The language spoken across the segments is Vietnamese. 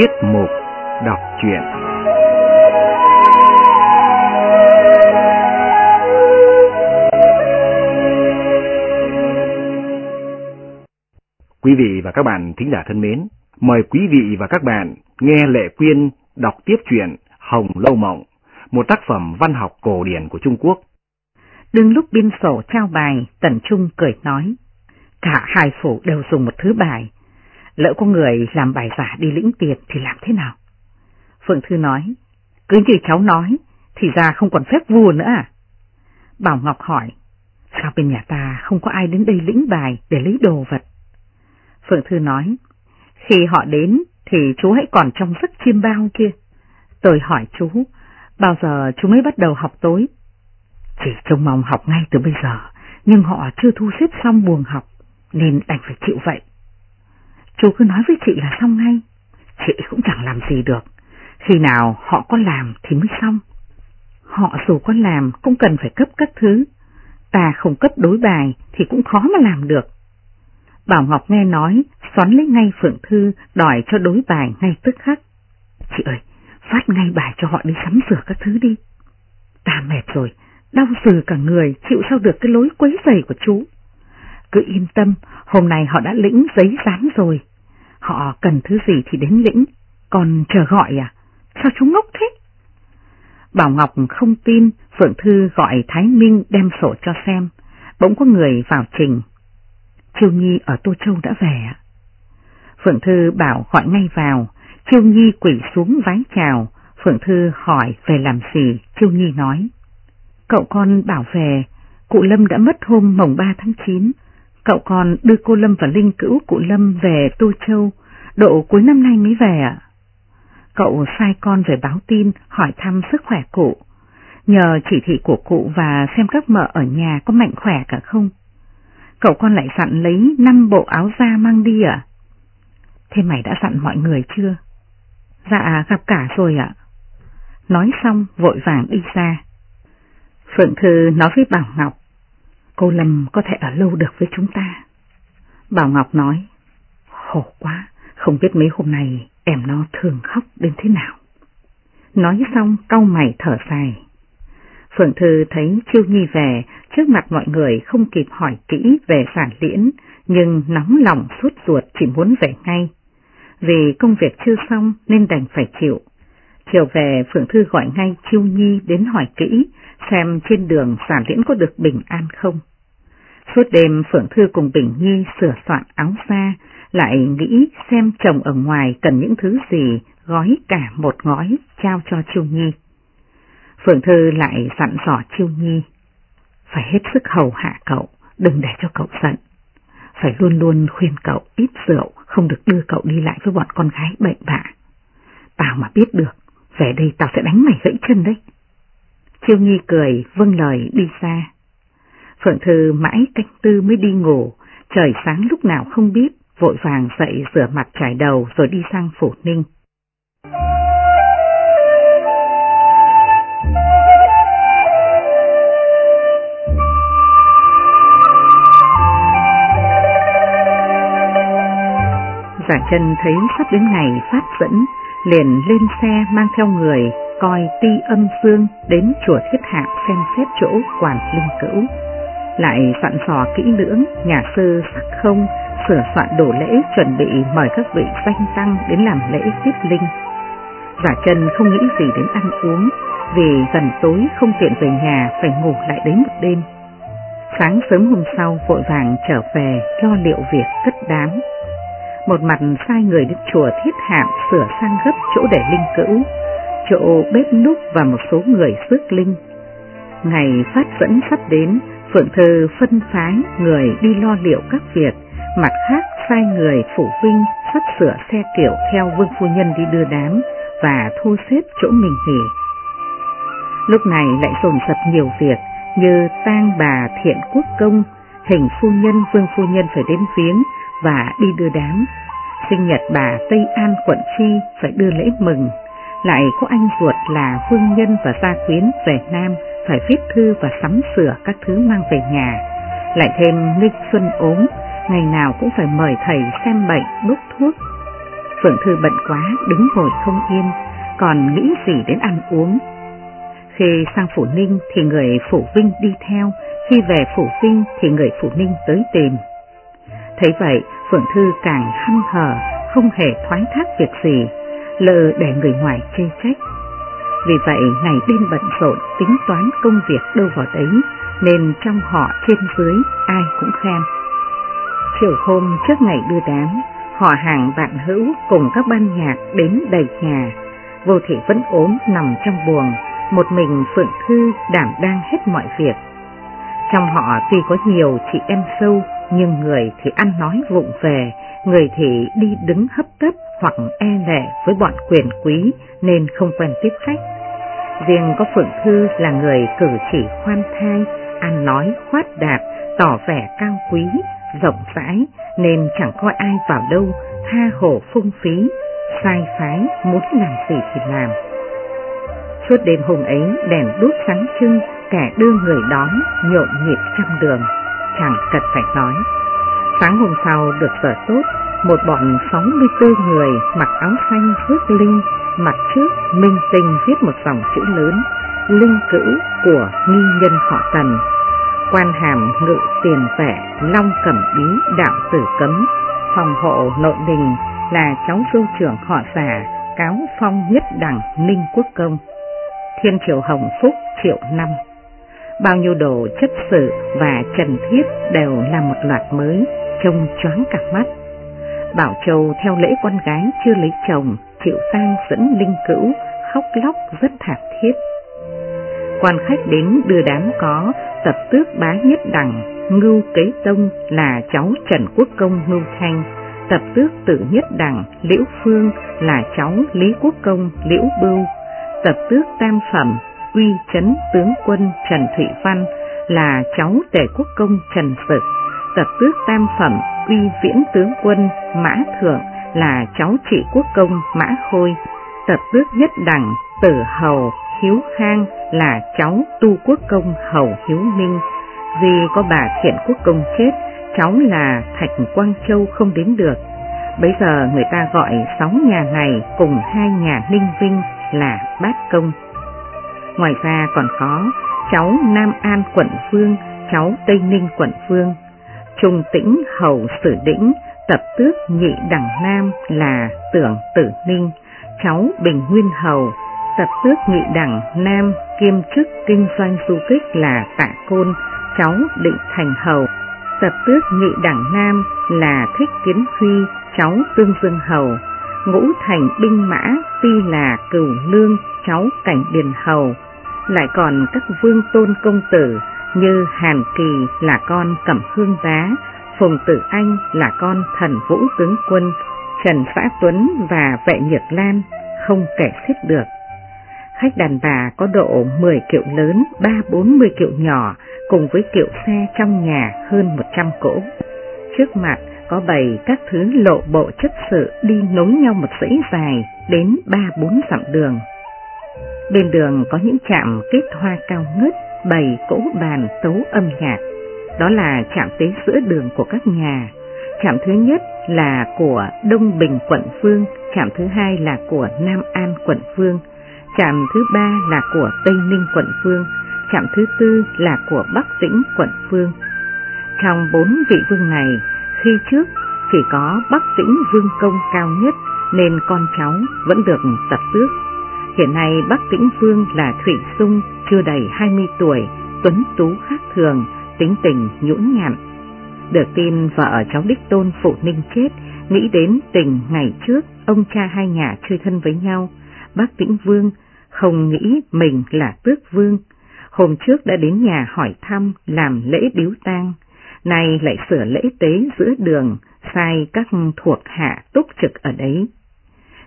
Tiết mục đọc truyện Quý vị và các bạn thính giả thân mến, mời quý vị và các bạn nghe Lệ Quyên đọc tiếp truyện Hồng Lâu Mộng, một tác phẩm văn học cổ điển của Trung Quốc. đương lúc biên sổ trao bài, Tần Trung cười nói, cả hai phủ đều dùng một thứ bài, lỡ có người làm bài giả đi lĩnh tiền thì làm thế nào? Phượng Thư nói, cứ như cháu nói, thì ra không còn phép vua nữa à? Bảo Ngọc hỏi, sao bên nhà ta không có ai đến đây lĩnh bài để lấy đồ vật? Phượng Thư nói, khi họ đến thì chú hãy còn trong giấc chiêm bao kia. Tôi hỏi chú, bao giờ chú mới bắt đầu học tối? Chỉ trông mong học ngay từ bây giờ, nhưng họ chưa thu xếp xong buồng học, nên đành phải chịu vậy. Chú cứ nói với chị là xong ngay, chị cũng chẳng làm gì được, khi nào họ có làm thì mới xong. Họ dù có làm cũng cần phải cấp các thứ, ta không cấp đối bài thì cũng khó mà làm được. Bảo Ngọc nghe nói, xoắn lấy ngay Phượng Thư đòi cho đối bài ngay tức khắc. Chị ơi, phát ngay bài cho họ đi sắm sửa các thứ đi. Ta mệt rồi, đau sừ cả người, chịu sao được cái lối quấy giày của chú. Cứ yên tâm, hôm nay họ đã lĩnh giấy dán rồi. Họ cần thứ gì thì đến lĩnh, còn chờ gọi à? Sao chúng ngốc thế? Bảo Ngọc không tin, Phượng Thư gọi Thái Minh đem sổ cho xem. Bỗng có người vào trình. Chiêu Nhi ở Tô Châu đã về ạ. Phượng Thư bảo gọi ngay vào, Chiêu Nhi quỷ xuống vái chào, Phượng Thư hỏi về làm gì, Chiêu Nhi nói. Cậu con bảo về, cụ Lâm đã mất hôm mồng 3 tháng 9, cậu còn đưa cô Lâm và Linh cữu cụ Lâm về Tô Châu, độ cuối năm nay mới về ạ. Cậu sai con về báo tin, hỏi thăm sức khỏe cụ. Nhờ chỉ thị của cụ và xem các mợ ở nhà có mạnh khỏe cả không. Cậu con lại dặn lấy 5 bộ áo da mang đi à? Thế mày đã dặn mọi người chưa? Dạ gặp cả rồi ạ. Nói xong vội vàng đi ra. Phượng Thư nói với Bảo Ngọc, cô Lâm có thể ở lâu được với chúng ta. Bảo Ngọc nói, khổ quá, không biết mấy hôm nay em nó thường khóc đến thế nào. Nói xong cau mày thở dài. Phượng Thư thấy Chiêu Nhi về, trước mặt mọi người không kịp hỏi kỹ về sản liễn, nhưng nóng lòng suốt ruột chỉ muốn về ngay. Vì công việc chưa xong nên đành phải chịu. Chiều về Phượng Thư gọi ngay Chiêu Nhi đến hỏi kỹ, xem trên đường sản liễn có được bình an không. Suốt đêm Phượng Thư cùng Bình Nhi sửa soạn áo xa lại nghĩ xem chồng ở ngoài cần những thứ gì, gói cả một gói trao cho Chiêu Nhi. Phượng Thư lại dặn dò Chiêu Nhi, phải hết sức hầu hạ cậu, đừng để cho cậu giận. Phải luôn luôn khuyên cậu ít rượu, không được đưa cậu đi lại với bọn con gái bệnh bạ. Tao mà biết được, về đây tao sẽ đánh mày gãy chân đấy. Chiêu Nhi cười, vâng lời đi xa. Phượng Thư mãi canh tư mới đi ngủ, trời sáng lúc nào không biết, vội vàng dậy rửa mặt trải đầu rồi đi sang phủ ninh. Giả chân thấy sắp đến ngày phát dẫn, liền lên xe mang theo người, coi ti âm dương đến chùa thiết hạng xem xét chỗ quản linh cữu. Lại soạn sò kỹ lưỡng, nhà sư sắc không, sửa soạn đồ lễ chuẩn bị mời các vị danh tăng đến làm lễ tiếp linh. Giả chân không nghĩ gì đến ăn uống, vì gần tối không tiện về nhà phải ngủ lại đến một đêm. Sáng sớm hôm sau vội vàng trở về lo liệu việc cất đám một mặt sai người đến chùa thiết hạm sửa sang gấp chỗ để linh cữu, chỗ bếp núc và một số người phước linh. Ngày phát dẫn sắp đến, Phượng Thư phân phái người đi lo liệu các việc, mặt khác sai người phủ vinh sắp sửa xe kiểu theo vương phu nhân đi đưa đám và thu xếp chỗ mình nghỉ. Lúc này lại dồn dập nhiều việc như tang bà thiện quốc công, hình phu nhân vương phu nhân phải đến viếng và đi đưa đám. Sinh nhật bà Tây An quận Chi phải đưa lễ mừng, lại có anh ruột là Phương Nhân và Gia Quyến về Nam phải viết thư và sắm sửa các thứ mang về nhà. Lại thêm Ninh Xuân ốm, ngày nào cũng phải mời thầy xem bệnh, đúc thuốc. Phượng Thư bận quá, đứng ngồi không yên, còn nghĩ gì đến ăn uống. Khi sang Phủ Ninh thì người Phủ Vinh đi theo, khi về Phủ Vinh thì người Phủ Ninh tới tìm. Thấy vậy, Phượng Thư càng hăm hở, không hề thoái thác việc gì, lỡ để người ngoài chê trách. Vì vậy ngày đêm bận rộn tính toán công việc đâu vào đấy, nên trong họ trên dưới ai cũng khen. Chiều hôm trước ngày đưa đám, họ hàng bạn hữu cùng các ban nhạc đến đầy nhà. Vô thị vẫn ốm nằm trong buồng, một mình Phượng Thư đảm đang hết mọi việc. Trong họ tuy có nhiều chị em sâu, nhưng người thì ăn nói vụng về, người thì đi đứng hấp tấp hoặc e lệ với bọn quyền quý nên không quen tiếp khách. Riêng có Phượng Thư là người cử chỉ khoan thai, ăn nói khoát đạt, tỏ vẻ cao quý, rộng rãi nên chẳng coi ai vào đâu tha hồ phung phí, sai phái muốn làm gì thì làm. Suốt đêm hôm ấy đèn đốt sáng trưng, kẻ đưa người đón nhộn nhịp trăm đường, chẳng cần phải nói. Sáng hôm sau được giờ tốt, một bọn 64 người mặc áo xanh rước linh, mặt trước minh tinh viết một dòng chữ lớn, linh cữu của nghi nhân họ tần. Quan hàm ngự tiền vẻ, long cẩm bí đạo tử cấm, phòng hộ nội đình là cháu dâu trưởng họ giả, cáo phong nhất đẳng ninh quốc công. Thiên triệu hồng phúc triệu năm. Bao nhiêu đồ chất sự và trần thiết đều là một loạt mới, trông choáng cả mắt. Bảo Châu theo lễ con gái chưa lấy chồng, chịu tang dẫn linh cữu, khóc lóc rất thảm thiết. Quan khách đến đưa đám có tập tước bá nhất đẳng, ngưu kế tông là cháu Trần Quốc Công ngưu thanh, tập tước tự nhất đẳng, liễu phương là cháu Lý Quốc Công liễu bưu, tập tước tam phẩm, uy chấn tướng quân Trần Thụy Văn là cháu tể quốc công Trần Sực, tập tước tam phẩm uy viễn tướng quân Mã Thượng là cháu trị quốc công Mã Khôi, tập tước nhất đẳng tử hầu Hiếu Khang là cháu tu quốc công hầu Hiếu Minh, vì có bà thiện quốc công chết, cháu là Thạch Quang Châu không đến được. Bây giờ người ta gọi sáu nhà này cùng hai nhà Ninh Vinh là bát công. Ngoài ra còn có cháu Nam An quận Vương, cháu Tây Ninh quận Vương, Trung Tĩnh Hầu Sử Đĩnh, tập tước nhị đẳng Nam là Tưởng Tử Ninh, cháu Bình Nguyên Hầu, tập tước nhị đẳng Nam kiêm chức kinh doanh du kích là Tạ Côn, cháu Định Thành Hầu, tập tước nhị đẳng Nam là Thích Kiến Huy, cháu Tương Dương Hầu, ngũ thành binh mã tuy là cửu lương, cháu Cảnh Điền Hầu, lại còn các vương tôn công tử như Hàn Kỳ là con Cẩm Hương Bá, Phùng Tử Anh là con thần Vũ Tướng Quân, Trần Phá Tuấn và Vệ Nhược Lan không kể xếp được. Khách đàn bà có độ 10 kiệu lớn, 3-40 kiệu nhỏ cùng với kiệu xe trong nhà hơn 100 cỗ. Trước mặt có bày các thứ lộ bộ chất sự đi nối nhau một dãy dài đến 3-4 dặm đường. Bên đường có những trạm kết hoa cao ngất, bày cỗ bàn tấu âm nhạc. Đó là trạm tế giữa đường của các nhà. Trạm thứ nhất là của Đông Bình quận Phương, trạm thứ hai là của Nam An quận Phương, trạm thứ ba là của Tây Ninh quận Phương, trạm thứ tư là của Bắc Tĩnh quận Phương. Trong bốn vị vương này, khi trước chỉ có Bắc Tĩnh vương công cao nhất nên con cháu vẫn được tập tước. Hiện nay Bắc Tĩnh Vương là Thủy Dung, chưa đầy 20 tuổi, tuấn tú khác thường, tính tình nhũn nhặn. Được tin vợ cháu Đích Tôn Phụ Ninh chết, nghĩ đến tình ngày trước ông cha hai nhà chơi thân với nhau, Bắc Tĩnh Vương không nghĩ mình là tước vương. Hôm trước đã đến nhà hỏi thăm làm lễ điếu tang, nay lại sửa lễ tế giữa đường, sai các thuộc hạ túc trực ở đấy.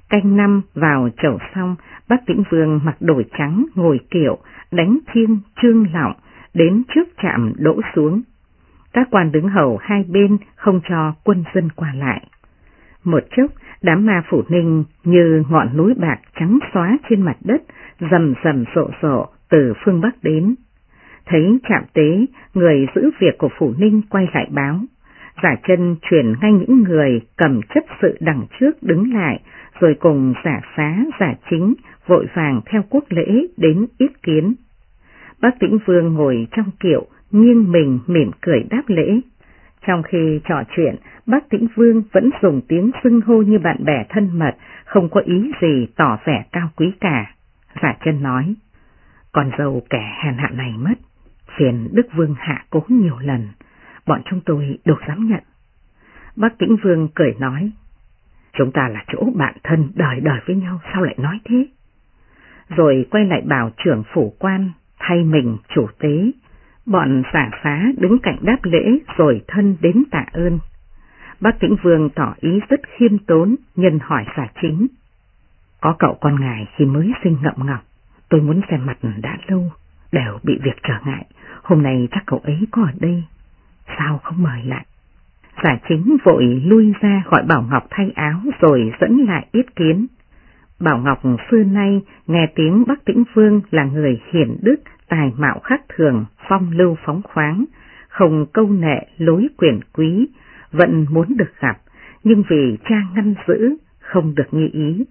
Canh năm vào chầu xong, bác tĩnh vương mặc đổi trắng ngồi kiệu, đánh thiên trương lọng, đến trước trạm đỗ xuống. Các quan đứng hầu hai bên không cho quân dân qua lại. Một chốc, đám ma phủ ninh như ngọn núi bạc trắng xóa trên mặt đất, rầm rầm rộ rộ từ phương Bắc đến. Thấy trạm tế, người giữ việc của phủ ninh quay lại báo. Giả chân chuyển ngay những người cầm chấp sự đằng trước đứng lại, rồi cùng giả xá, giả chính, vội vàng theo quốc lễ đến ít kiến. Bác Tĩnh Vương ngồi trong kiệu, nghiêng mình mỉm cười đáp lễ. Trong khi trò chuyện, bác Tĩnh Vương vẫn dùng tiếng xưng hô như bạn bè thân mật, không có ý gì tỏ vẻ cao quý cả. Giả chân nói, con dâu kẻ hèn hạ này mất, phiền Đức Vương hạ cố nhiều lần, bọn chúng tôi đâu dám nhận. Bác Tĩnh Vương cười nói, chúng ta là chỗ bạn thân đời đời với nhau, sao lại nói thế? Rồi quay lại bảo trưởng phủ quan, thay mình chủ tế, bọn giả phá đứng cạnh đáp lễ rồi thân đến tạ ơn. Bác Tĩnh Vương tỏ ý rất khiêm tốn, nhân hỏi giả chính. Có cậu con ngài khi mới sinh ngậm ngọc, tôi muốn xem mặt đã lâu, đều bị việc trở ngại, hôm nay chắc cậu ấy có ở đây, sao không mời lại? Giả chính vội lui ra gọi Bảo Ngọc thay áo rồi dẫn lại yết kiến. Bảo Ngọc xưa nay nghe tiếng Bắc Tĩnh Vương là người hiển đức, tài mạo khác thường, phong lưu phóng khoáng, không câu nệ lối quyền quý, vẫn muốn được gặp, nhưng vì cha ngăn giữ, không được như ý.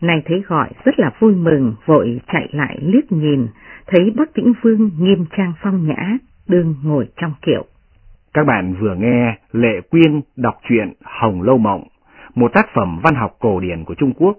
Này thấy gọi rất là vui mừng, vội chạy lại liếc nhìn, thấy Bắc Tĩnh Vương nghiêm trang phong nhã, đương ngồi trong kiệu. Các bạn vừa nghe Lệ Quyên đọc truyện Hồng Lâu Mộng, một tác phẩm văn học cổ điển của Trung Quốc.